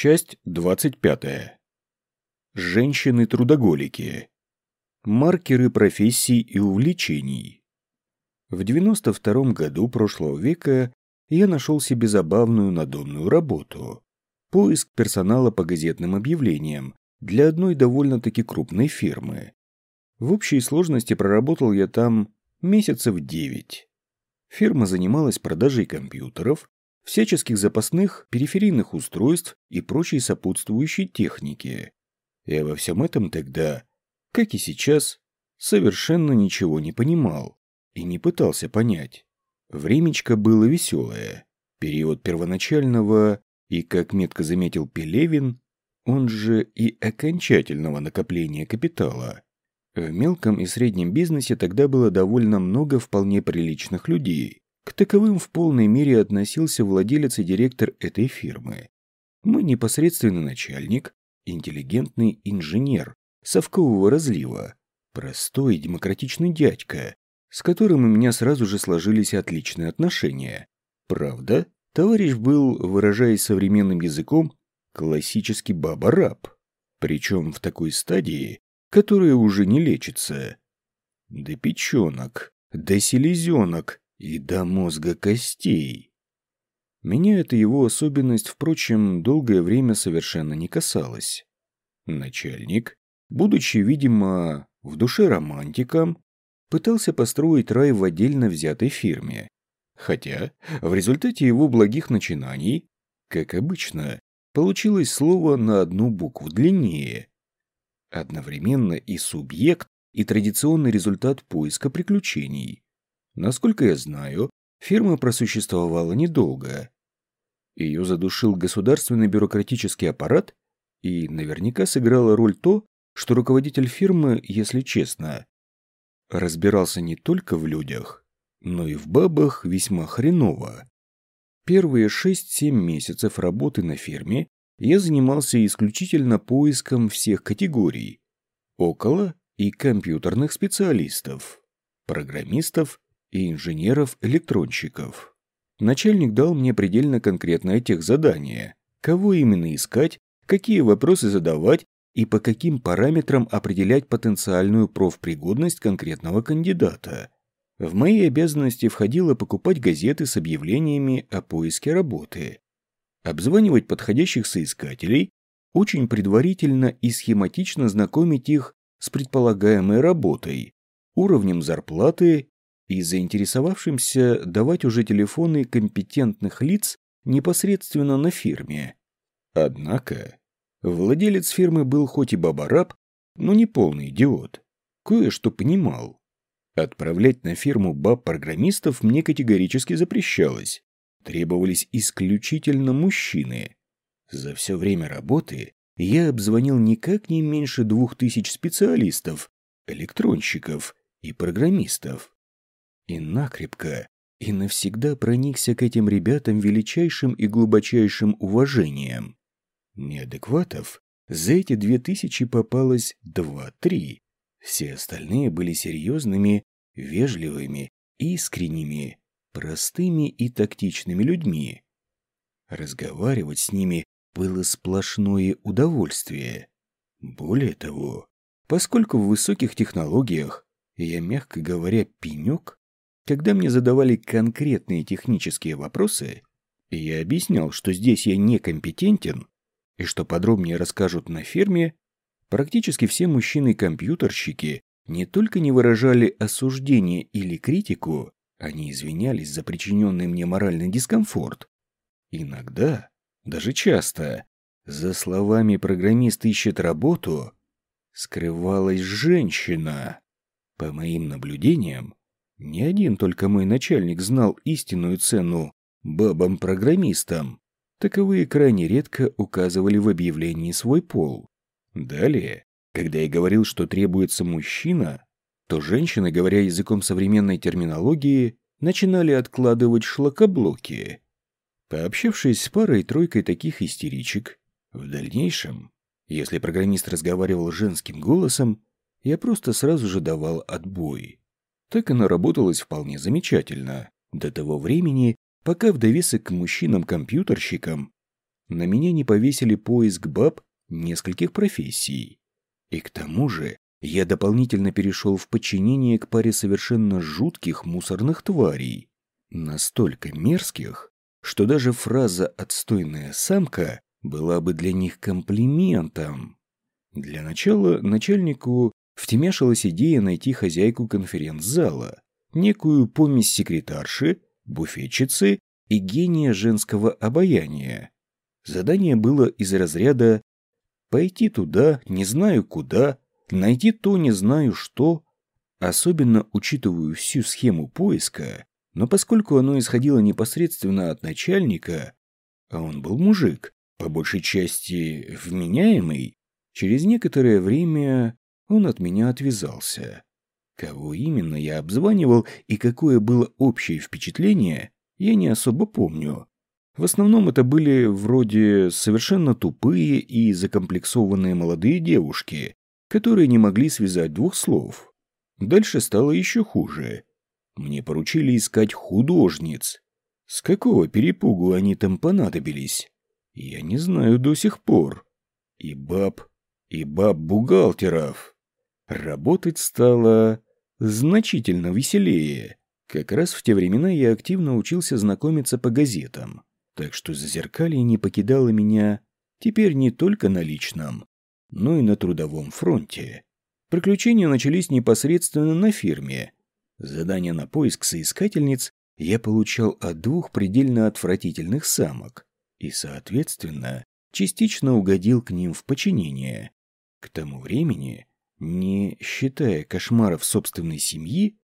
Часть 25. Женщины-трудоголики. Маркеры профессий и увлечений. В 92 году прошлого века я нашел себе забавную надомную работу. Поиск персонала по газетным объявлениям для одной довольно-таки крупной фирмы. В общей сложности проработал я там месяцев девять. Фирма занималась продажей компьютеров, всяческих запасных периферийных устройств и прочей сопутствующей техники. Я во всем этом тогда, как и сейчас, совершенно ничего не понимал и не пытался понять. Времечко было веселое. Период первоначального и, как метко заметил Пелевин, он же и окончательного накопления капитала. В мелком и среднем бизнесе тогда было довольно много вполне приличных людей, к таковым в полной мере относился владелец и директор этой фирмы. Мой непосредственный начальник, интеллигентный инженер совкового разлива, простой демократичный дядька, с которым у меня сразу же сложились отличные отношения. Правда, товарищ был, выражаясь современным языком, классический баба-раб, причем в такой стадии, которая уже не лечится. Да печенок, да селезенок, и до мозга костей. Меня эта его особенность, впрочем, долгое время совершенно не касалась. Начальник, будучи, видимо, в душе романтиком, пытался построить рай в отдельно взятой фирме. Хотя в результате его благих начинаний, как обычно, получилось слово на одну букву длиннее. Одновременно и субъект, и традиционный результат поиска приключений. Насколько я знаю, фирма просуществовала недолго. Ее задушил государственный бюрократический аппарат, и наверняка сыграла роль то, что руководитель фирмы, если честно, разбирался не только в людях, но и в бабах весьма хреново. Первые 6-7 месяцев работы на фирме я занимался исключительно поиском всех категорий – около и компьютерных специалистов, программистов и инженеров-электронщиков. Начальник дал мне предельно конкретное техзадание, кого именно искать, какие вопросы задавать и по каким параметрам определять потенциальную профпригодность конкретного кандидата. В мои обязанности входило покупать газеты с объявлениями о поиске работы, обзванивать подходящих соискателей, очень предварительно и схематично знакомить их с предполагаемой работой, уровнем зарплаты и заинтересовавшимся давать уже телефоны компетентных лиц непосредственно на фирме. Однако, владелец фирмы был хоть и баба-раб, но не полный идиот. Кое-что понимал. Отправлять на фирму баб-программистов мне категорически запрещалось. Требовались исключительно мужчины. За все время работы я обзвонил никак не меньше двух тысяч специалистов, электронщиков и программистов и накрепко, и навсегда проникся к этим ребятам величайшим и глубочайшим уважением. Неадекватов за эти две тысячи попалось два-три. Все остальные были серьезными, вежливыми, искренними, простыми и тактичными людьми. Разговаривать с ними было сплошное удовольствие. Более того, поскольку в высоких технологиях я, мягко говоря, пенек, когда мне задавали конкретные технические вопросы, я объяснял, что здесь я некомпетентен и что подробнее расскажут на ферме, практически все мужчины-компьютерщики не только не выражали осуждение или критику, они извинялись за причиненный мне моральный дискомфорт. Иногда, даже часто, за словами «программист ищет работу» скрывалась женщина. По моим наблюдениям, не один только мой начальник знал истинную цену бабам-программистам. Таковые крайне редко указывали в объявлении свой пол. Далее, когда я говорил, что требуется мужчина, то женщины, говоря языком современной терминологии, начинали откладывать шлакоблоки. Пообщавшись с парой-тройкой таких истеричек, в дальнейшем, если программист разговаривал женским голосом, я просто сразу же давал отбой. Так оно работалось вполне замечательно. До того времени, пока в довесок к мужчинам-компьютерщикам на меня не повесили поиск баб нескольких профессий. И к тому же я дополнительно перешел в подчинение к паре совершенно жутких мусорных тварей. Настолько мерзких, что даже фраза «отстойная самка» была бы для них комплиментом. Для начала начальнику втемяшилась идея найти хозяйку конференц-зала, некую помесь секретарши, буфетчицы и гения женского обаяния. Задание было из разряда «пойти туда, не знаю куда, найти то, не знаю что». Особенно учитываю всю схему поиска, но поскольку оно исходило непосредственно от начальника, а он был мужик, по большей части вменяемый, через некоторое время он от меня отвязался. Кого именно я обзванивал и какое было общее впечатление, я не особо помню. В основном это были вроде совершенно тупые и закомплексованные молодые девушки, которые не могли связать двух слов. Дальше стало еще хуже. Мне поручили искать художниц. С какого перепугу они там понадобились? Я не знаю до сих пор. И баб, и баб-бухгалтеров. Работать стало значительно веселее. Как раз в те времена я активно учился знакомиться по газетам, так что зазеркалье не покидало меня теперь не только на личном, но и на трудовом фронте. Приключения начались непосредственно на фирме. Задание на поиск соискательниц я получал от двух предельно отвратительных самок и, соответственно, частично угодил к ним в подчинение. К тому времени не считая кошмаров собственной семьи,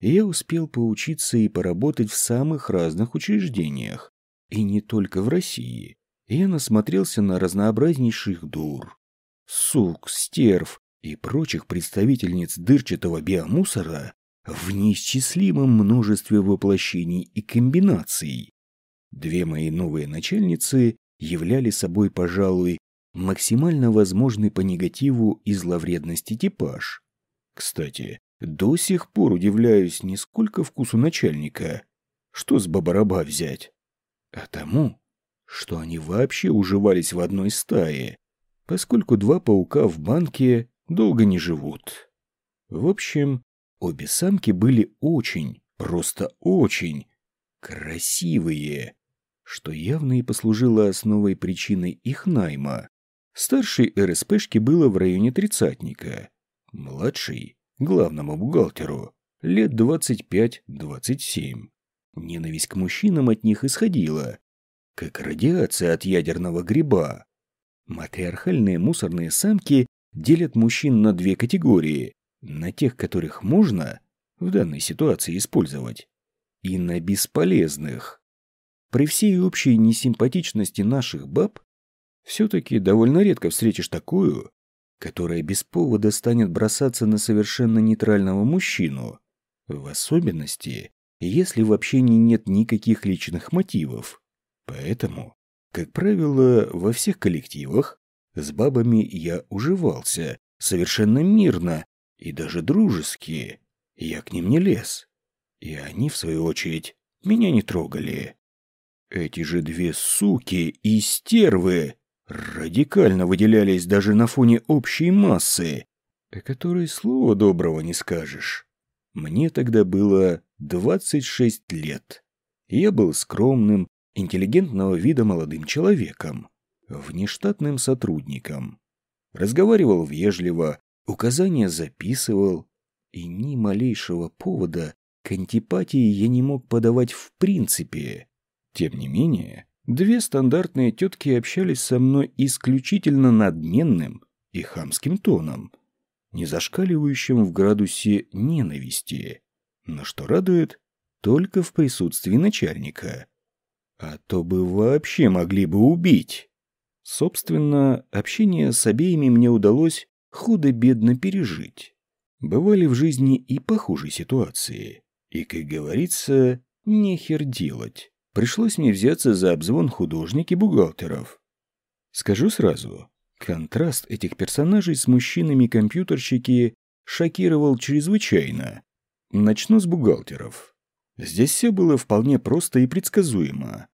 я успел поучиться и поработать в самых разных учреждениях, и не только в России. Я насмотрелся на разнообразнейших дур, сук, стерв и прочих представительниц дырчатого биомусора в неисчислимом множестве воплощений и комбинаций. Две мои новые начальницы являли собой, пожалуй, максимально возможный по негативу и зловредности типаж. Кстати, до сих пор удивляюсь не сколько вкусу начальника, что с бабараба взять, а тому, что они вообще уживались в одной стае, поскольку два паука в банке долго не живут. В общем, обе самки были очень, просто очень красивые, что явно и послужило основой причиной их найма. Старшей РСПшке было в районе тридцатника. Младший, главному бухгалтеру, лет 25-27. Ненависть к мужчинам от них исходила, как радиация от ядерного гриба. Матриархальные мусорные самки делят мужчин на две категории. На тех, которых можно в данной ситуации использовать, и на бесполезных. При всей общей несимпатичности наших баб, все-таки довольно редко встретишь такую, которая без повода станет бросаться на совершенно нейтрального мужчину, в особенности, если в общении нет никаких личных мотивов. Поэтому, как правило, во всех коллективах с бабами я уживался совершенно мирно и даже дружески. Я к ним не лез. И они, в свою очередь, меня не трогали. Эти же две суки и стервы радикально выделялись даже на фоне общей массы, о которой слова доброго не скажешь. Мне тогда было 26 лет. Я был скромным, интеллигентного вида молодым человеком, внештатным сотрудником. Разговаривал вежливо, указания записывал, и ни малейшего повода к антипатии я не мог подавать в принципе. Тем не менее, Две стандартные тетки общались со мной исключительно надменным и хамским тоном, не зашкаливающим в градусе ненависти, но что радует, только в присутствии начальника. А то бы вообще могли бы убить. Собственно, общение с обеими мне удалось худо-бедно пережить. Бывали в жизни и похуже ситуации. И, как говорится, нехер делать пришлось мне взяться за обзвон художник и бухгалтеров. Скажу сразу, контраст этих персонажей с мужчинами-компьютерщики шокировал чрезвычайно. Начну с бухгалтеров. Здесь все было вполне просто и предсказуемо.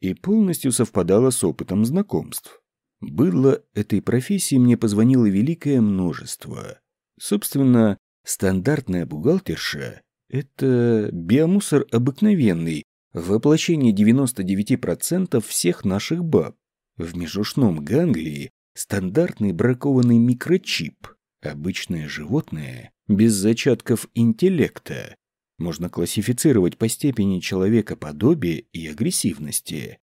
и полностью совпадало с опытом знакомств. Быдло этой профессии мне позвонило великое множество. Собственно, стандартная бухгалтерша – это биомусор обыкновенный, воплощение 99% всех наших баб. В межушном ганглии стандартный бракованный микрочип, обычное животное без зачатков интеллекта. Можно классифицировать по степени человекоподобия и агрессивности.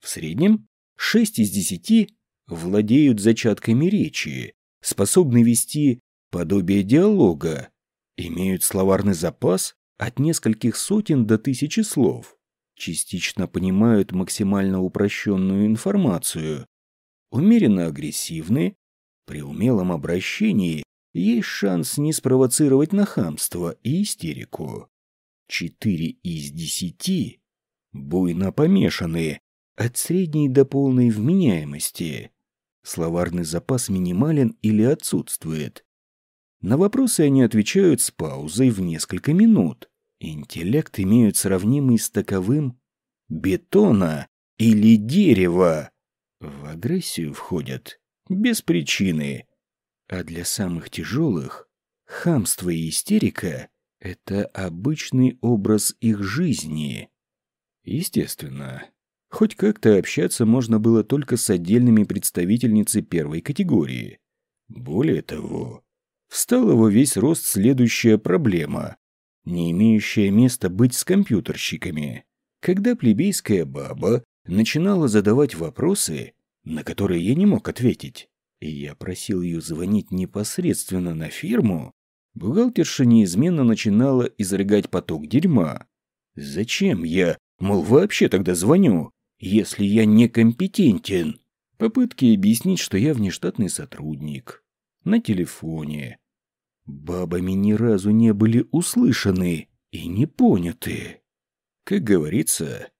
В среднем 6 из 10 владеют зачатками речи, способны вести подобие диалога, имеют словарный запас от нескольких сотен до тысячи слов, частично понимают максимально упрощенную информацию, умеренно агрессивны, при умелом обращении есть шанс не спровоцировать на хамство и истерику. Четыре из десяти буйно помешаны от средней до полной вменяемости. Словарный запас минимален или отсутствует. На вопросы они отвечают с паузой в несколько минут. Интеллект имеют сравнимый с таковым бетона или дерева. В агрессию входят без причины. А для самых тяжелых хамство и истерика – это обычный образ их жизни. Естественно, хоть как-то общаться можно было только с отдельными представительницей первой категории. Более того, встала во весь рост следующая проблема, не имеющая места быть с компьютерщиками. Когда плебейская баба начинала задавать вопросы, на которые я не мог ответить, и я просил ее звонить непосредственно на фирму, бухгалтерша неизменно начинала изрыгать поток дерьма. Зачем я, мол, вообще тогда звоню, если я некомпетентен? Попытки объяснить, что я внештатный сотрудник. На телефоне. Бабами ни разу не были услышаны и не поняты. Как говорится,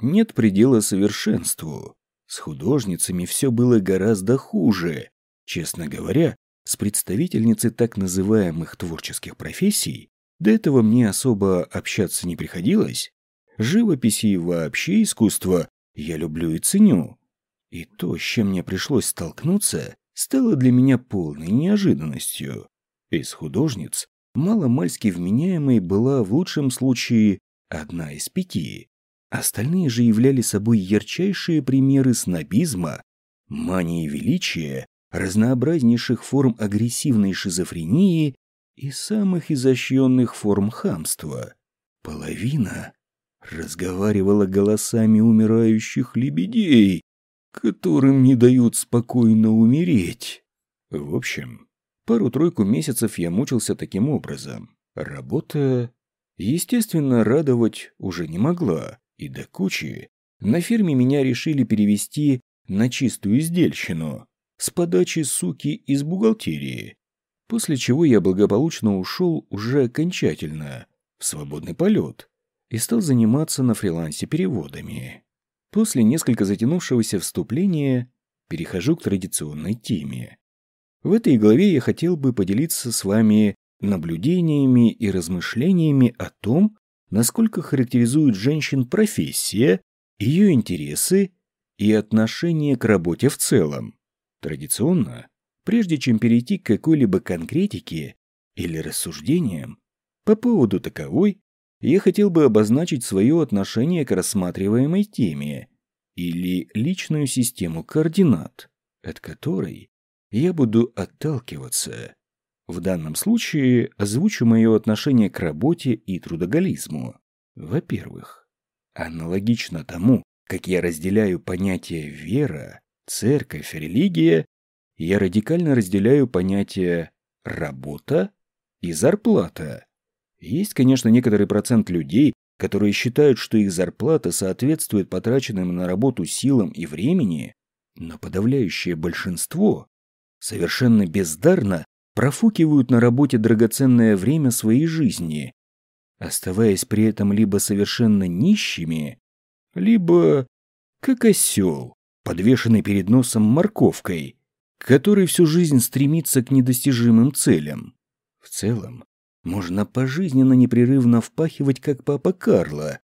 нет предела совершенству. С художницами все было гораздо хуже. Честно говоря, с представительницей так называемых творческих профессий до этого мне особо общаться не приходилось. Живописи и вообще искусство я люблю и ценю. И то, с чем мне пришлось столкнуться, стало для меня полной неожиданностью. Из художниц маломальски вменяемой была в лучшем случае одна из пяти. Остальные же являли собой ярчайшие примеры снобизма, мании величия, разнообразнейших форм агрессивной шизофрении и самых изощренных форм хамства. Половина разговаривала голосами умирающих лебедей, которым не дают спокойно умереть. В общем, пару-тройку месяцев я мучился таким образом. Работа, естественно, радовать уже не могла. И до кучи на фирме меня решили перевести на чистую издельщину с подачи суки из бухгалтерии, после чего я благополучно ушел уже окончательно в свободный полет и стал заниматься на фрилансе переводами. После несколько затянувшегося вступления перехожу к традиционной теме. В этой главе я хотел бы поделиться с вами наблюдениями и размышлениями о том, насколько характеризует женщин профессия, ее интересы и отношение к работе в целом. Традиционно, прежде чем перейти к какой-либо конкретике или рассуждениям по поводу таковой, я хотел бы обозначить свое отношение к рассматриваемой теме или личную систему координат, от которой я буду отталкиваться. В данном случае озвучу мое отношение к работе и трудоголизму. Во-первых, аналогично тому, как я разделяю понятия вера, церковь, религия, я радикально разделяю понятия работа и зарплата. Есть, конечно, некоторый процент людей, которые считают, что их зарплата соответствует потраченным на работу силам и времени, но подавляющее большинство совершенно бездарно профукивают на работе драгоценное время своей жизни, оставаясь при этом либо совершенно нищими, либо как осел, подвешенный перед носом морковкой, который всю жизнь стремится к недостижимым целям. В целом, можно пожизненно непрерывно впахивать, как папа Карло,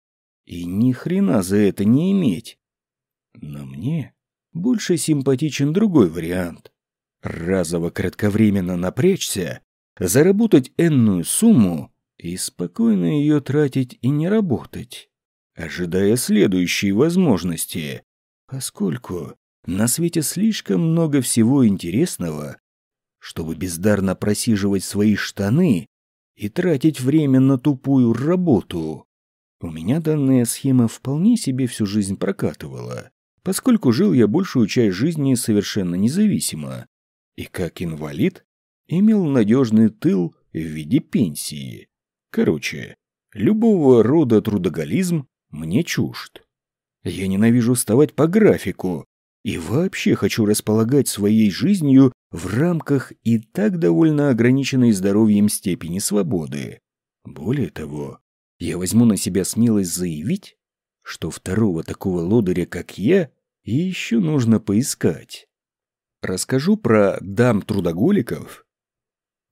и ни хрена за это не иметь. Но мне больше симпатичен другой вариант. Разово кратковременно напрячься, заработать энную сумму и спокойно ее тратить и не работать, ожидая следующей возможности, поскольку на свете слишком много всего интересного, чтобы бездарно просиживать свои штаны и тратить время на тупую работу. У меня данная схема вполне себе всю жизнь прокатывала, поскольку жил я большую часть жизни совершенно независимо, и как инвалид имел надежный тыл в виде пенсии. Короче, любого рода трудоголизм мне чужд. Я ненавижу вставать по графику и вообще хочу располагать своей жизнью в рамках и так довольно ограниченной здоровьем степени свободы. Более того, я возьму на себя смелость заявить, что второго такого лодыря, как я, еще нужно поискать. Расскажу про дам-трудоголиков,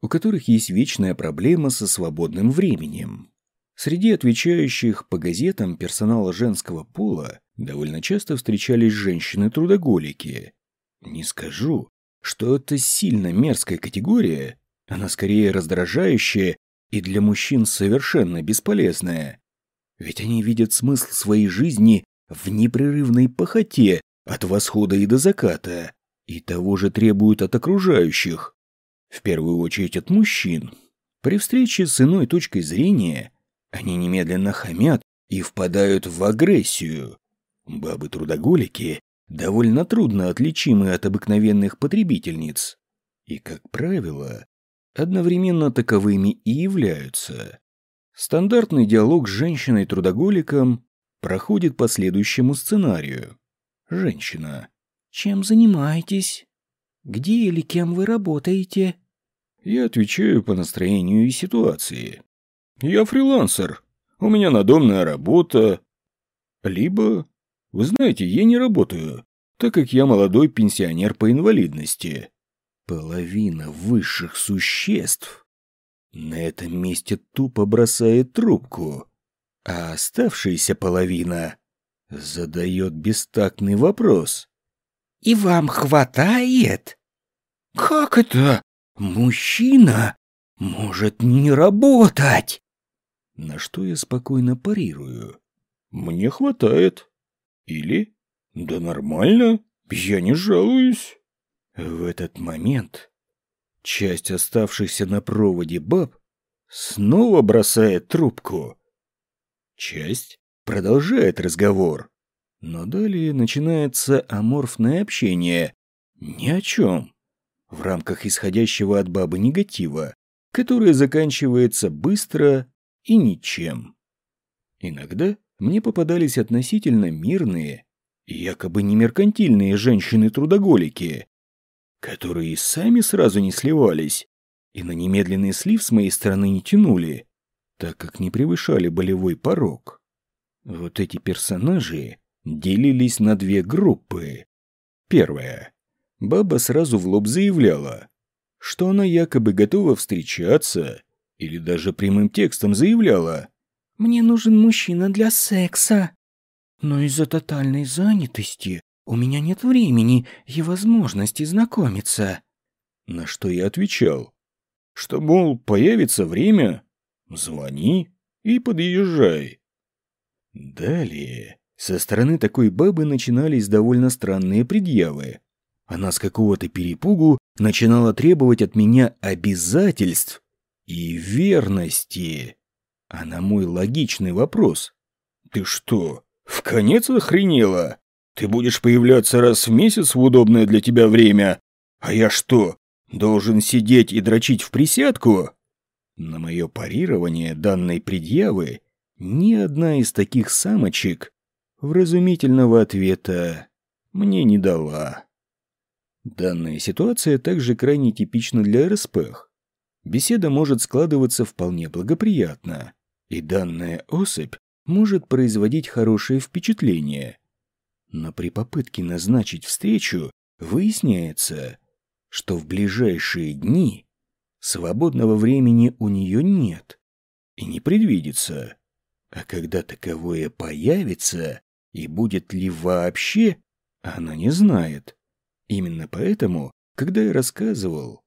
у которых есть вечная проблема со свободным временем. Среди отвечающих по газетам персонала женского пола довольно часто встречались женщины-трудоголики. Не скажу, что это сильно мерзкая категория, она скорее раздражающая и для мужчин совершенно бесполезная. Ведь они видят смысл своей жизни в непрерывной похоте от восхода и до заката, и того же требуют от окружающих, в первую очередь от мужчин. При встрече с иной точкой зрения они немедленно хамят и впадают в агрессию. Бабы-трудоголики довольно трудно отличимы от обыкновенных потребительниц. И, как правило, одновременно таковыми и являются. Стандартный диалог с женщиной-трудоголиком проходит по следующему сценарию. Женщина. «Чем занимаетесь? Где или кем вы работаете?» Я отвечаю по настроению и ситуации. «Я фрилансер. У меня надомная работа». Либо вы знаете, я не работаю, так как я молодой пенсионер по инвалидности. Половина высших существ на этом месте тупо бросает трубку, а оставшаяся половина задает бестактный вопрос. «И вам хватает?» «Как это? Мужчина может не работать?» На что я спокойно парирую. «Мне хватает». Или «Да нормально, я не жалуюсь». В этот момент часть оставшихся на проводе баб снова бросает трубку. Часть продолжает разговор. Но далее начинается аморфное общение. Ни о чем. В рамках исходящего от бабы негатива, которое заканчивается быстро и ничем. Иногда мне попадались относительно мирные, якобы не меркантильные женщины-трудоголики, которые сами сразу не сливались и на немедленный слив с моей стороны не тянули, так как не превышали болевой порог. Вот эти персонажи делились на две группы. Первая. Баба сразу в лоб заявляла, что она якобы готова встречаться, или даже прямым текстом заявляла, мне нужен мужчина для секса. Но из-за тотальной занятости у меня нет времени и возможности знакомиться. На что я отвечал, что, мол, появится время, звони и подъезжай. Далее со стороны такой бабы начинались довольно странные предъявы. Она с какого-то перепугу начинала требовать от меня обязательств и верности. А на мой логичный вопрос «Ты что, в конец охренела? Ты будешь появляться раз в месяц в удобное для тебя время? А я что, должен сидеть и дрочить в присядку?» На мое парирование данной предъявы ни одна из таких самочек вразумительного ответа мне не дала. Данная ситуация также крайне типична для РСПХ. Беседа может складываться вполне благоприятно и данная особь может производить хорошее впечатление. Но при попытке назначить встречу выясняется, что в ближайшие дни свободного времени у нее нет и не предвидится. А когда таковое появится, и будет ли вообще, Она не знает. Именно поэтому, когда я рассказывал,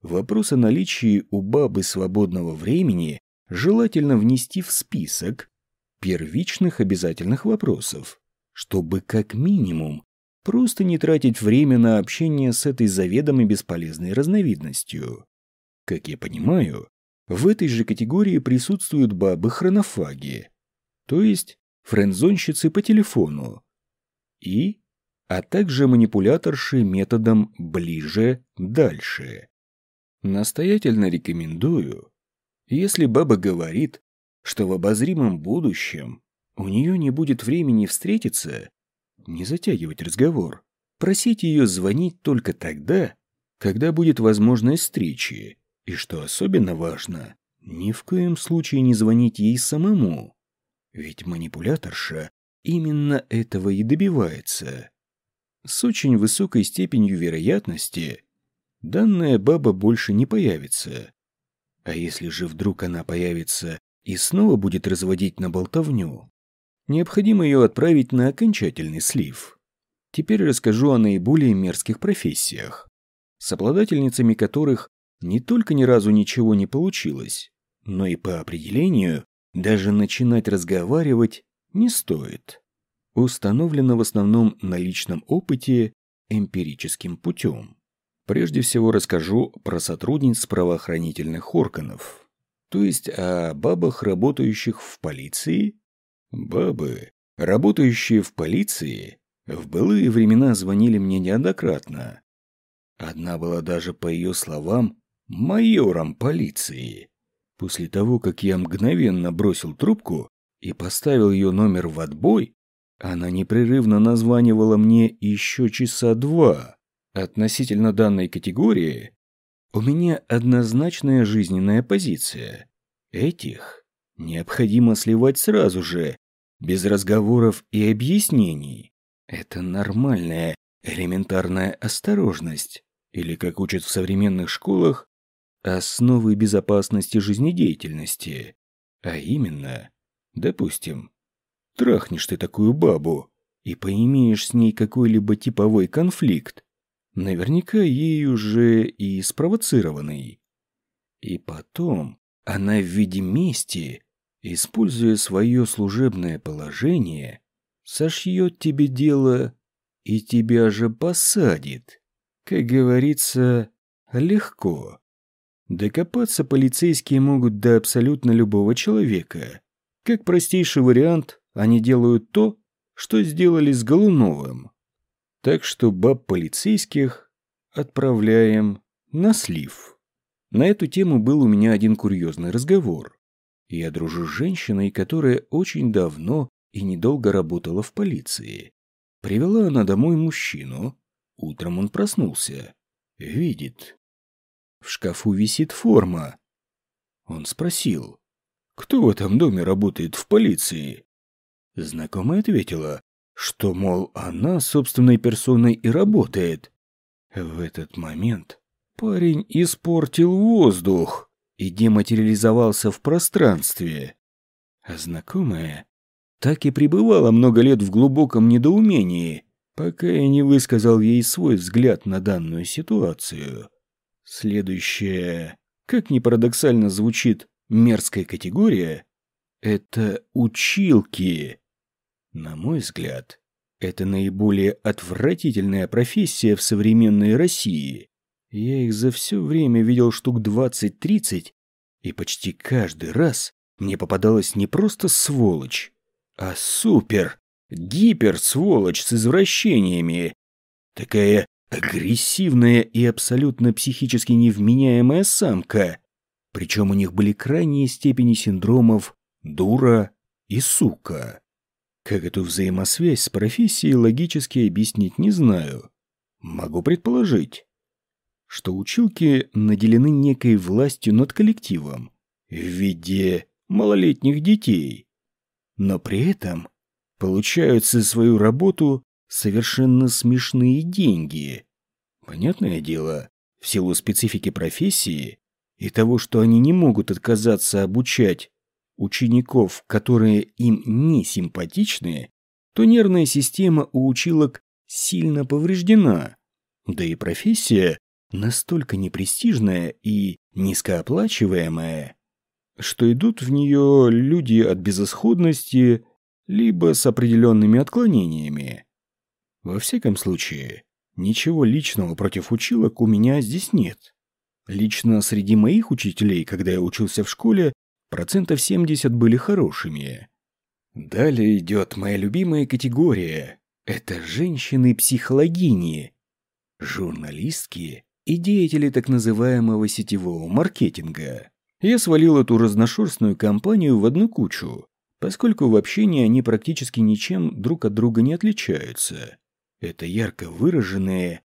вопрос о наличии у бабы свободного времени желательно внести в список первичных обязательных вопросов, чтобы как минимум просто не тратить время на общение с этой заведомо бесполезной разновидностью. Как я понимаю, в этой же категории присутствуют бабы-хронофаги, то есть френдзонщицы по телефону, и, а также манипуляторши методом «ближе-дальше». Настоятельно рекомендую, если баба говорит, что в обозримом будущем у нее не будет времени встретиться, не затягивать разговор, просить ее звонить только тогда, когда будет возможность встречи, и, что особенно важно, ни в коем случае не звонить ей самому, ведь манипуляторша именно этого и добивается. С очень высокой степенью вероятности данная баба больше не появится. А если же вдруг она появится и снова будет разводить на болтовню, необходимо ее отправить на окончательный слив. Теперь расскажу о наиболее мерзких профессиях, с обладательницами которых не только ни разу ничего не получилось, но и по определению даже начинать разговаривать не стоит. Установлено в основном на личном опыте эмпирическим путем. Прежде всего расскажу про сотрудниц правоохранительных органов, то есть о бабах, работающих в полиции. Бабы, работающие в полиции, в былые времена звонили мне неоднократно. Одна была даже, по ее словам, майором полиции. После того, как я мгновенно бросил трубку и поставил ее номер в отбой, она непрерывно названивала мне еще часа два. Относительно данной категории у меня однозначная жизненная позиция. Этих необходимо сливать сразу же, без разговоров и объяснений. Это нормальная, элементарная осторожность, или, как учат в современных школах, основы безопасности жизнедеятельности. А именно, допустим, трахнешь ты такую бабу и поимеешь с ней какой-либо типовой конфликт, наверняка ей уже и спровоцированный. И потом она в виде мести, используя свое служебное положение, сошьет тебе дело и тебя же посадит. Как говорится, легко. Докопаться полицейские могут до абсолютно любого человека. Как простейший вариант, они делают то, что сделали с Голуновым. Так что баб полицейских отправляем на слив. На эту тему был у меня один курьезный разговор. Я дружу с женщиной, которая очень давно и недолго работала в полиции. Привела она домой мужчину. Утром он проснулся. Видит, в шкафу висит форма. Он спросил, кто в этом доме работает в полиции? Знакомая ответила, что, мол, она собственной персоной и работает. В этот момент парень испортил воздух и дематериализовался в пространстве. А знакомая так и пребывала много лет в глубоком недоумении, пока я не высказал ей свой взгляд на данную ситуацию. Следующая, как ни парадоксально звучит, мерзкая категория – это училки. На мой взгляд, это наиболее отвратительная профессия в современной России. Я их за все время видел штук 20-30, и почти каждый раз мне попадалась не просто сволочь, а супер, гипер сволочь с извращениями. Такая агрессивная и абсолютно психически невменяемая самка. Причем у них были крайние степени синдромов «дура» и «сука». Как эту взаимосвязь с профессией логически объяснить не знаю. Могу предположить, что училки наделены некой властью над коллективом в виде малолетних детей, но при этом получают за свою работу совершенно смешные деньги. Понятное дело, в силу специфики профессии и того, что они не могут отказаться обучать учеников, которые им не симпатичны, то нервная система у училок сильно повреждена. Да и профессия настолько непрестижная и низкооплачиваемая, что идут в нее люди от безысходности, либо с определенными отклонениями. Во всяком случае, ничего личного против училок у меня здесь нет. Лично среди моих учителей, когда я учился в школе, процентов 70 были хорошими. Далее идет моя любимая категория. Это женщины-психологини, журналистки и деятели так называемого сетевого маркетинга. Я свалил эту разношерстную компанию в одну кучу, поскольку в общении они практически ничем друг от друга не отличаются. Это ярко выраженные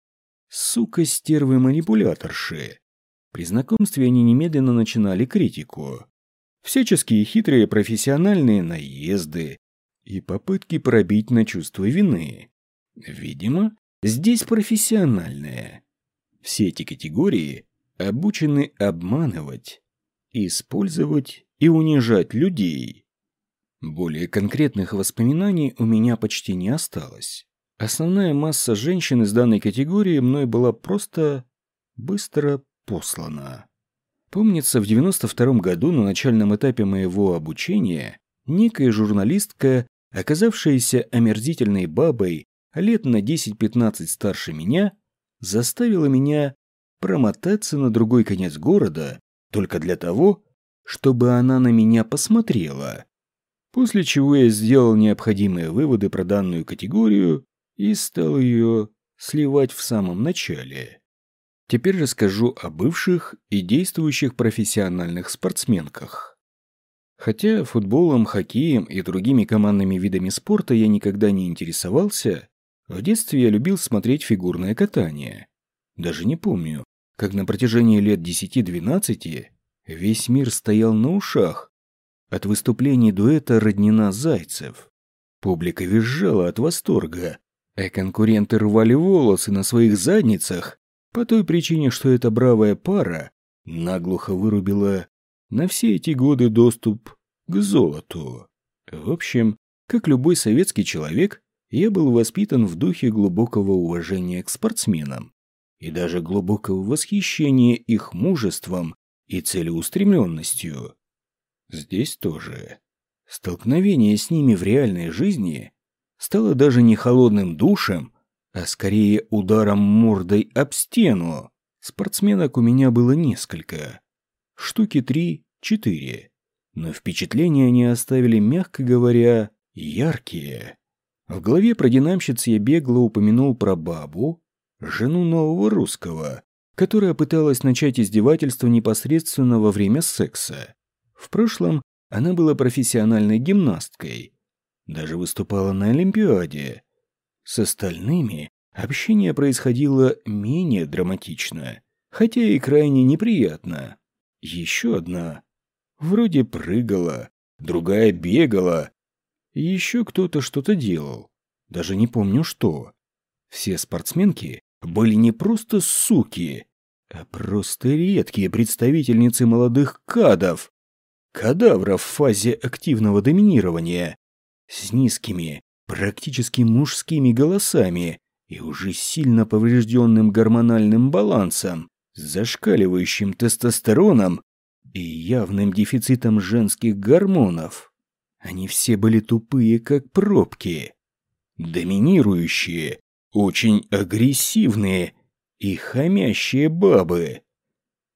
сука-стервы-манипуляторши. При знакомстве они немедленно начинали критику. Всяческие хитрые профессиональные наезды и попытки пробить на чувство вины. Видимо, здесь профессиональные. Все эти категории обучены обманывать, использовать и унижать людей. Более конкретных воспоминаний у меня почти не осталось. Основная масса женщин из данной категории мной была просто быстро послана. Помнится, в 92 году на начальном этапе моего обучения некая журналистка, оказавшаяся омерзительной бабой лет на 10-15 старше меня, заставила меня промотаться на другой конец города только для того, чтобы она на меня посмотрела. После чего я сделал необходимые выводы про данную категорию и стал ее сливать в самом начале. Теперь расскажу о бывших и действующих профессиональных спортсменках. Хотя футболом, хоккеем и другими командными видами спорта я никогда не интересовался, в детстве я любил смотреть фигурное катание. Даже не помню, как на протяжении лет 10-12 весь мир стоял на ушах от выступлений дуэта Роднина Зайцев. Публика визжала от восторга, а конкуренты рвали волосы на своих задницах по той причине, что эта бравая пара наглухо вырубила на все эти годы доступ к золоту. В общем, как любой советский человек, я был воспитан в духе глубокого уважения к спортсменам и даже глубокого восхищения их мужеством и целеустремленностью. Здесь тоже. Столкновение с ними в реальной жизни стало даже не холодным душем, а скорее ударом мордой об стену. Спортсменок у меня было несколько. Штуки три-четыре. Но впечатления они оставили, мягко говоря, яркие. В голове про динамщиц я бегло упомянул про бабу, жену нового русского, которая пыталась начать издевательство непосредственно во время секса. В прошлом она была профессиональной гимнасткой, даже выступала на Олимпиаде, с остальными общение происходило менее драматично, хотя и крайне неприятно. Еще одна вроде прыгала, другая бегала, еще кто-то что-то делал. Даже не помню что. Все спортсменки были не просто суки, а просто редкие представительницы молодых кадов, кадавров в фазе активного доминирования, с низкими, практически мужскими голосами и уже сильно поврежденным гормональным балансом, зашкаливающим тестостероном и явным дефицитом женских гормонов. Они все были тупые, как пробки, доминирующие, очень агрессивные и хамящие бабы.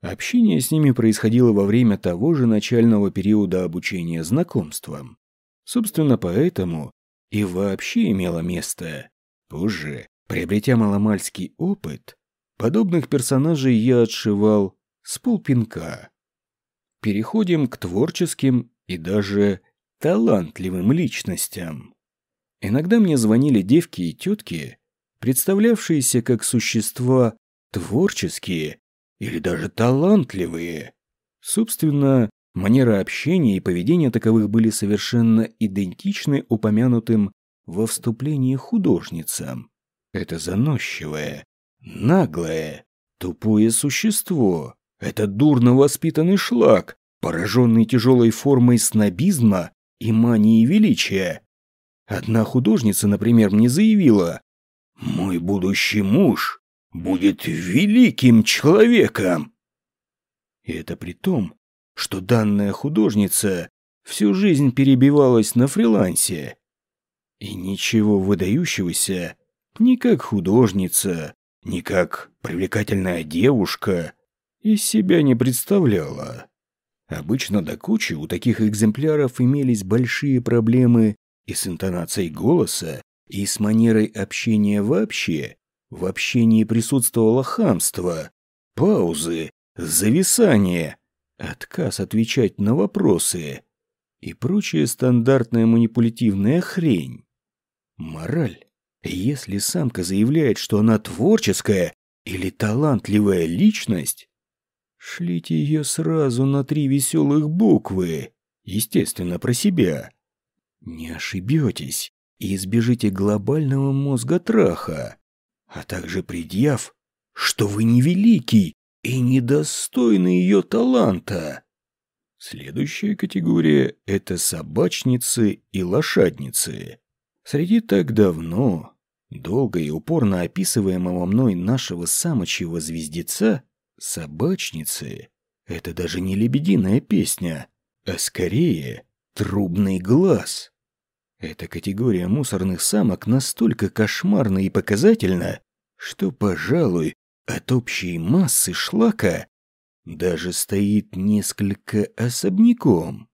Общение с ними происходило во время того же начального периода обучения знакомствам. Собственно, поэтому и вообще имело место. Позже, приобретя маломальский опыт, подобных персонажей я отшивал с полпинка. Переходим к творческим и даже талантливым личностям. Иногда мне звонили девки и тетки, представлявшиеся как существа творческие или даже талантливые. Собственно, Манера общения и поведение таковых были совершенно идентичны упомянутым во вступлении художницам. Это заносчивое, наглое, тупое существо. Это дурно воспитанный шлак, пораженный тяжелой формой снобизма и мании величия. Одна художница, например, мне заявила, Мой будущий муж будет великим человеком. И это при том, что данная художница всю жизнь перебивалась на фрилансе. И ничего выдающегося ни как художница, ни как привлекательная девушка из себя не представляла. Обычно до кучи у таких экземпляров имелись большие проблемы и с интонацией голоса, и с манерой общения вообще. В общении присутствовало хамство, паузы, зависание, отказ отвечать на вопросы и прочая стандартная манипулятивная хрень. Мораль. Если самка заявляет, что она творческая или талантливая личность, шлите ее сразу на три веселых буквы, естественно, про себя. Не ошибетесь и избежите глобального мозга траха, а также предъяв, что вы не великий и недостойны ее таланта. Следующая категория – это собачницы и лошадницы. Среди так давно, долго и упорно описываемого мной нашего самочьего звездеца, собачницы – это даже не лебединая песня, а скорее трубный глаз. Эта категория мусорных самок настолько кошмарна и показательна, что, пожалуй, от общей массы шлака даже стоит несколько особняком.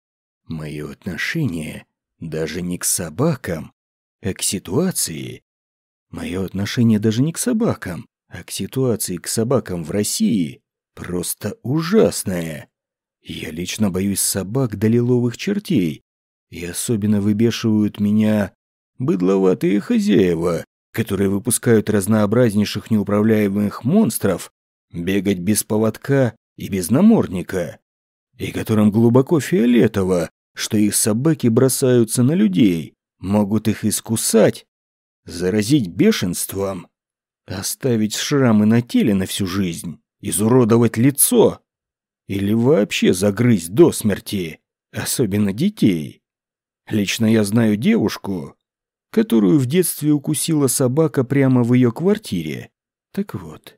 Мое отношение даже не к собакам, а к ситуации. Мое отношение даже не к собакам, а к ситуации к собакам в России просто ужасное. Я лично боюсь собак до лиловых чертей, и особенно выбешивают меня быдловатые хозяева, которые выпускают разнообразнейших неуправляемых монстров бегать без поводка и без намордника, и которым глубоко фиолетово, что их собаки бросаются на людей, могут их искусать, заразить бешенством, оставить шрамы на теле на всю жизнь, изуродовать лицо или вообще загрызть до смерти, особенно детей. Лично я знаю девушку, которую в детстве укусила собака прямо в ее квартире. Так вот,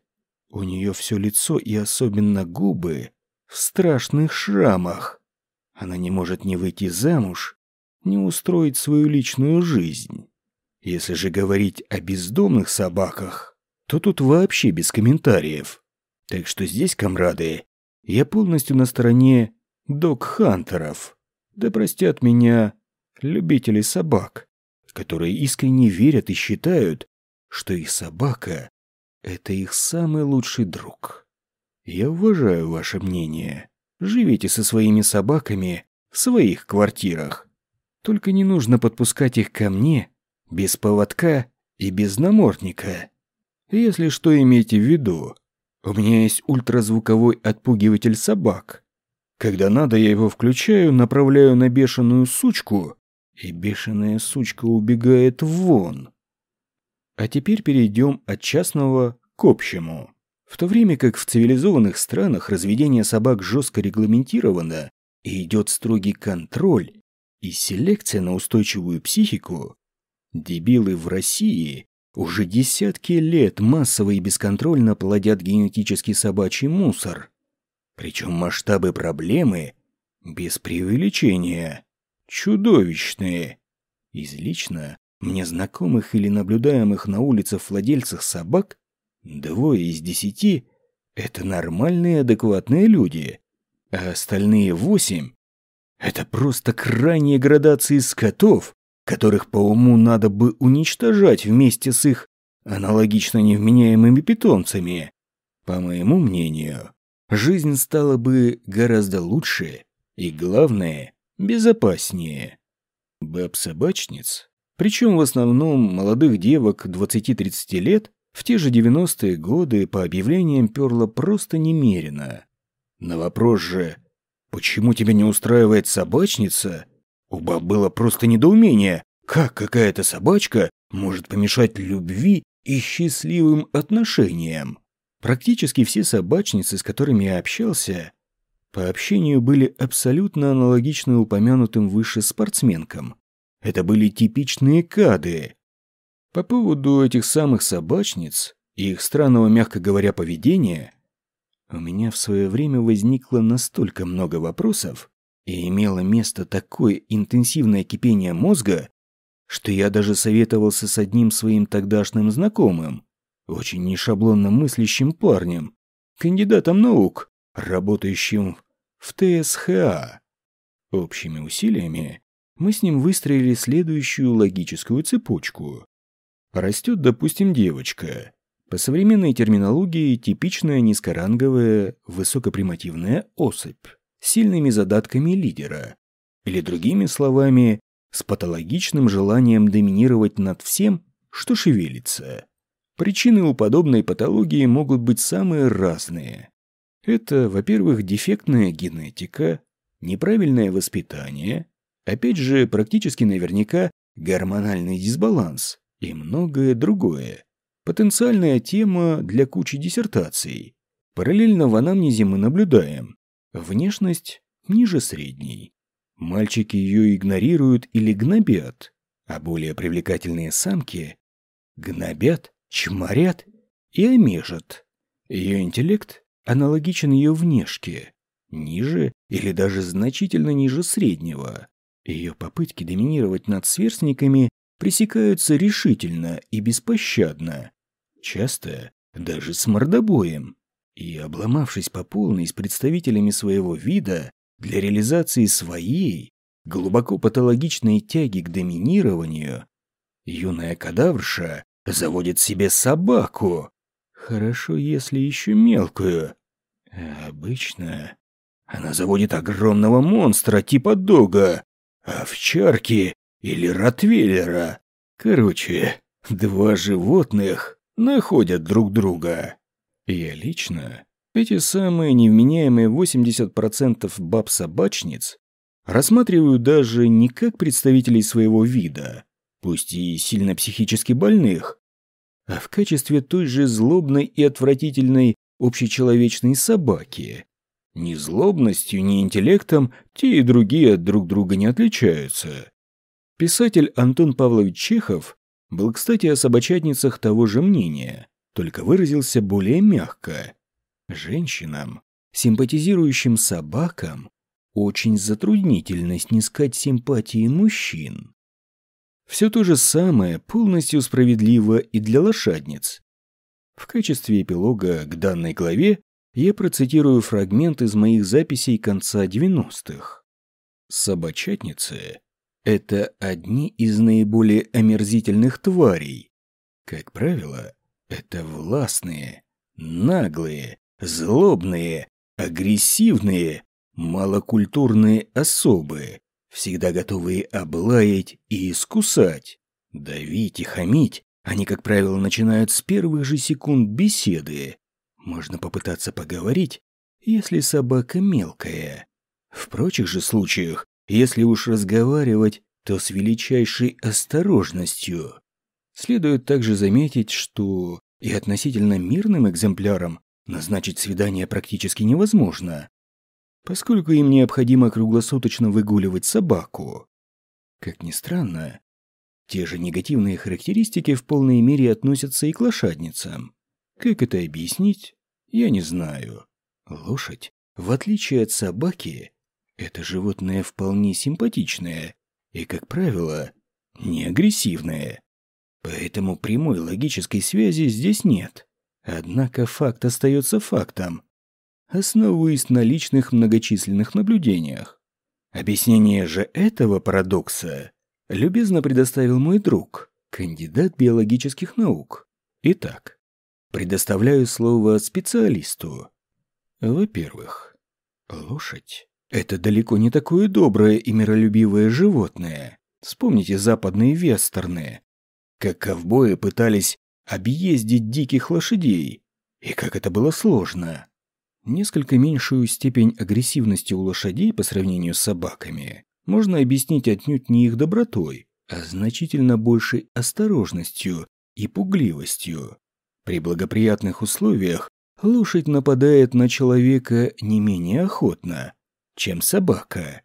у нее все лицо и особенно губы в страшных шрамах. Она не может ни выйти замуж, ни устроить свою личную жизнь. Если же говорить о бездомных собаках, то тут вообще без комментариев. Так что здесь, комрады, я полностью на стороне док-хантеров. Да простят меня любителей собак, которые искренне верят и считают, что их собака – это их самый лучший друг. Я уважаю ваше мнение. Живите со своими собаками в своих квартирах. Только не нужно подпускать их ко мне без поводка и без намордника. Если что, имейте в виду, у меня есть ультразвуковой отпугиватель собак. Когда надо, я его включаю, направляю на бешеную сучку, и бешеная сучка убегает вон. А теперь перейдем от частного к общему. В то время как в цивилизованных странах разведение собак жестко регламентировано и идет строгий контроль и селекция на устойчивую психику, дебилы в России уже десятки лет массово и бесконтрольно плодят генетический собачий мусор. Причем масштабы проблемы без преувеличения чудовищные. Из лично мне знакомых или наблюдаемых на улицах владельцах собак двое из десяти – это нормальные адекватные люди, а остальные восемь – это просто крайние градации скотов, которых по уму надо бы уничтожать вместе с их аналогично невменяемыми питомцами. По моему мнению, жизнь стала бы гораздо лучше и, главное, безопаснее. Баб-собачниц, причем в основном молодых девок 20-30 лет, в те же 90-е годы по объявлениям перло просто немерено. На вопрос же «Почему тебя не устраивает собачница?» у баб было просто недоумение, как какая-то собачка может помешать любви и счастливым отношениям. Практически все собачницы, с которыми я общался, по общению были абсолютно аналогичны упомянутым выше спортсменкам. Это были типичные кады. По поводу этих самых собачниц и их странного, мягко говоря, поведения, у меня в свое время возникло настолько много вопросов и имело место такое интенсивное кипение мозга, что я даже советовался с одним своим тогдашним знакомым, очень нешаблонно мыслящим парнем, кандидатом наук, работающим в ТСХА. Общими усилиями мы с ним выстроили следующую логическую цепочку. Растет, допустим, девочка. По современной терминологии типичная низкоранговая высокопримативная особь с сильными задатками лидера. Или другими словами, с патологичным желанием доминировать над всем, что шевелится. Причины у подобной патологии могут быть самые разные. Это, во-первых, дефектная генетика, неправильное воспитание, опять же, практически наверняка гормональный дисбаланс и многое другое. Потенциальная тема для кучи диссертаций. Параллельно в анамнезе мы наблюдаем. Внешность ниже средней. Мальчики ее игнорируют или гнобят, а более привлекательные самки гнобят, чморят и омежат. Ее интеллект аналогичен ее внешке, ниже или даже значительно ниже среднего. Ее попытки доминировать над сверстниками пресекаются решительно и беспощадно, часто даже с мордобоем. И, обломавшись по полной с представителями своего вида, для реализации своей, глубоко патологичной тяги к доминированию, юная кадаврша заводит себе собаку. Хорошо, если еще мелкую. А обычно она заводит огромного монстра типа дога, овчарки или ротвейлера. Короче, два животных находят друг друга. Я лично эти самые невменяемые 80% баб-собачниц рассматриваю даже не как представителей своего вида, пусть и сильно психически больных, а в качестве той же злобной и отвратительной общечеловечной собаки. Ни злобностью, ни интеллектом те и другие друг друга не отличаются. Писатель Антон Павлович Чехов был, кстати, о собачатницах того же мнения, только выразился более мягко. Женщинам, симпатизирующим собакам, очень затруднительно снискать симпатии мужчин. Все то же самое полностью справедливо и для лошадниц. В качестве эпилога к данной главе я процитирую фрагмент из моих записей конца 90-х. Собачатницы – это одни из наиболее омерзительных тварей. Как правило, это властные, наглые, Злобные, агрессивные, малокультурные особы, всегда готовые облаять и искусать. Давить и хамить они, как правило, начинают с первых же секунд беседы. Можно попытаться поговорить, если собака мелкая. В прочих же случаях, если уж разговаривать, то с величайшей осторожностью. Следует также заметить, что и относительно мирным экземплярам Назначить свидание практически невозможно, поскольку им необходимо круглосуточно выгуливать собаку. Как ни странно, те же негативные характеристики в полной мере относятся и к лошадницам. Как это объяснить, я не знаю. Лошадь, в отличие от собаки, это животное вполне симпатичное и, как правило, не агрессивное. Поэтому прямой логической связи здесь нет. Однако факт остается фактом, основываясь на личных многочисленных наблюдениях. Объяснение же этого парадокса любезно предоставил мой друг, кандидат биологических наук. Итак, предоставляю слово специалисту. Во-первых, лошадь – это далеко не такое доброе и миролюбивое животное. Вспомните западные вестерны, как ковбои пытались объездить диких лошадей. И как это было сложно. Несколько меньшую степень агрессивности у лошадей по сравнению с собаками можно объяснить отнюдь не их добротой, а значительно большей осторожностью и пугливостью. При благоприятных условиях лошадь нападает на человека не менее охотно, чем собака.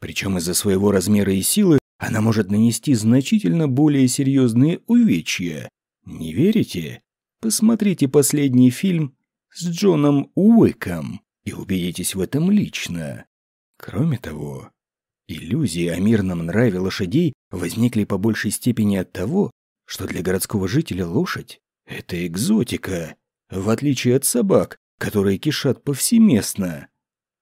Причем из-за своего размера и силы она может нанести значительно более серьезные увечья. Не верите? Посмотрите последний фильм с Джоном Уиком и убедитесь в этом лично. Кроме того, иллюзии о мирном нраве лошадей возникли по большей степени от того, что для городского жителя лошадь – это экзотика, в отличие от собак, которые кишат повсеместно.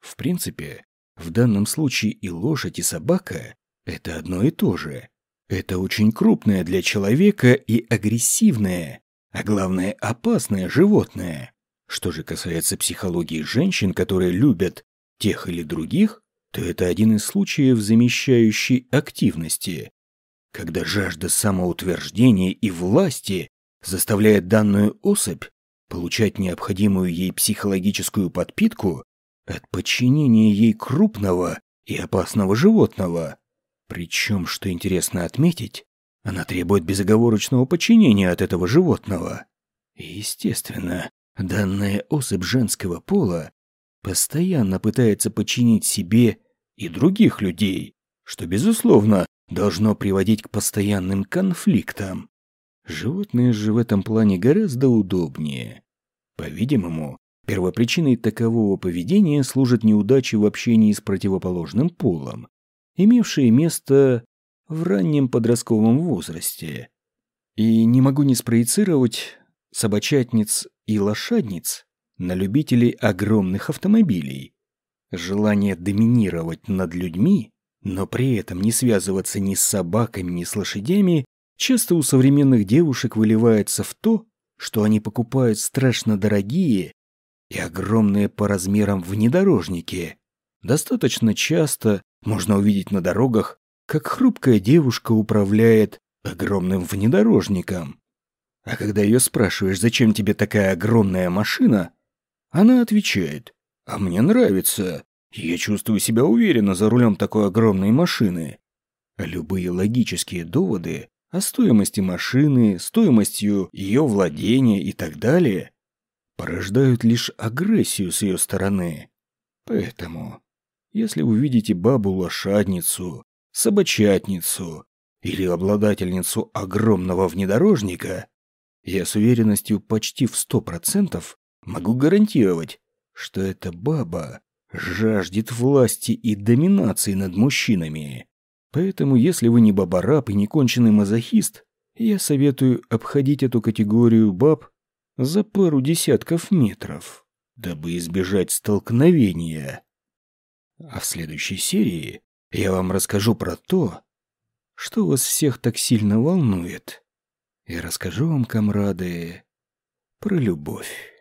В принципе, в данном случае и лошадь, и собака – это одно и то же. Это очень крупное для человека и агрессивное, а главное опасное животное. Что же касается психологии женщин, которые любят тех или других, то это один из случаев замещающей активности, когда жажда самоутверждения и власти заставляет данную особь получать необходимую ей психологическую подпитку от подчинения ей крупного и опасного животного. Причем, что интересно отметить, она требует безоговорочного подчинения от этого животного. И, естественно, данная особь женского пола постоянно пытается подчинить себе и других людей, что, безусловно, должно приводить к постоянным конфликтам. Животные же в этом плане гораздо удобнее. По-видимому, первопричиной такового поведения служат неудачи в общении с противоположным полом, имевшие место в раннем подростковом возрасте. И не могу не спроецировать собачатниц и лошадниц на любителей огромных автомобилей. Желание доминировать над людьми, но при этом не связываться ни с собаками, ни с лошадями, часто у современных девушек выливается в то, что они покупают страшно дорогие и огромные по размерам внедорожники. Достаточно часто можно увидеть на дорогах, как хрупкая девушка управляет огромным внедорожником. А когда ее спрашиваешь, зачем тебе такая огромная машина, она отвечает, а мне нравится. Я чувствую себя уверенно за рулем такой огромной машины. Любые логические доводы о стоимости машины, стоимостью ее владения и так далее порождают лишь агрессию с ее стороны. Поэтому, если вы видите бабу-лошадницу, собачатницу или обладательницу огромного внедорожника, я с уверенностью почти в сто процентов могу гарантировать, что эта баба жаждет власти и доминации над мужчинами. Поэтому, если вы не бабараб и не конченый мазохист, я советую обходить эту категорию баб за пару десятков метров, дабы избежать столкновения. А в следующей серии я вам расскажу про то, что вас всех так сильно волнует. И расскажу вам, комрады, про любовь.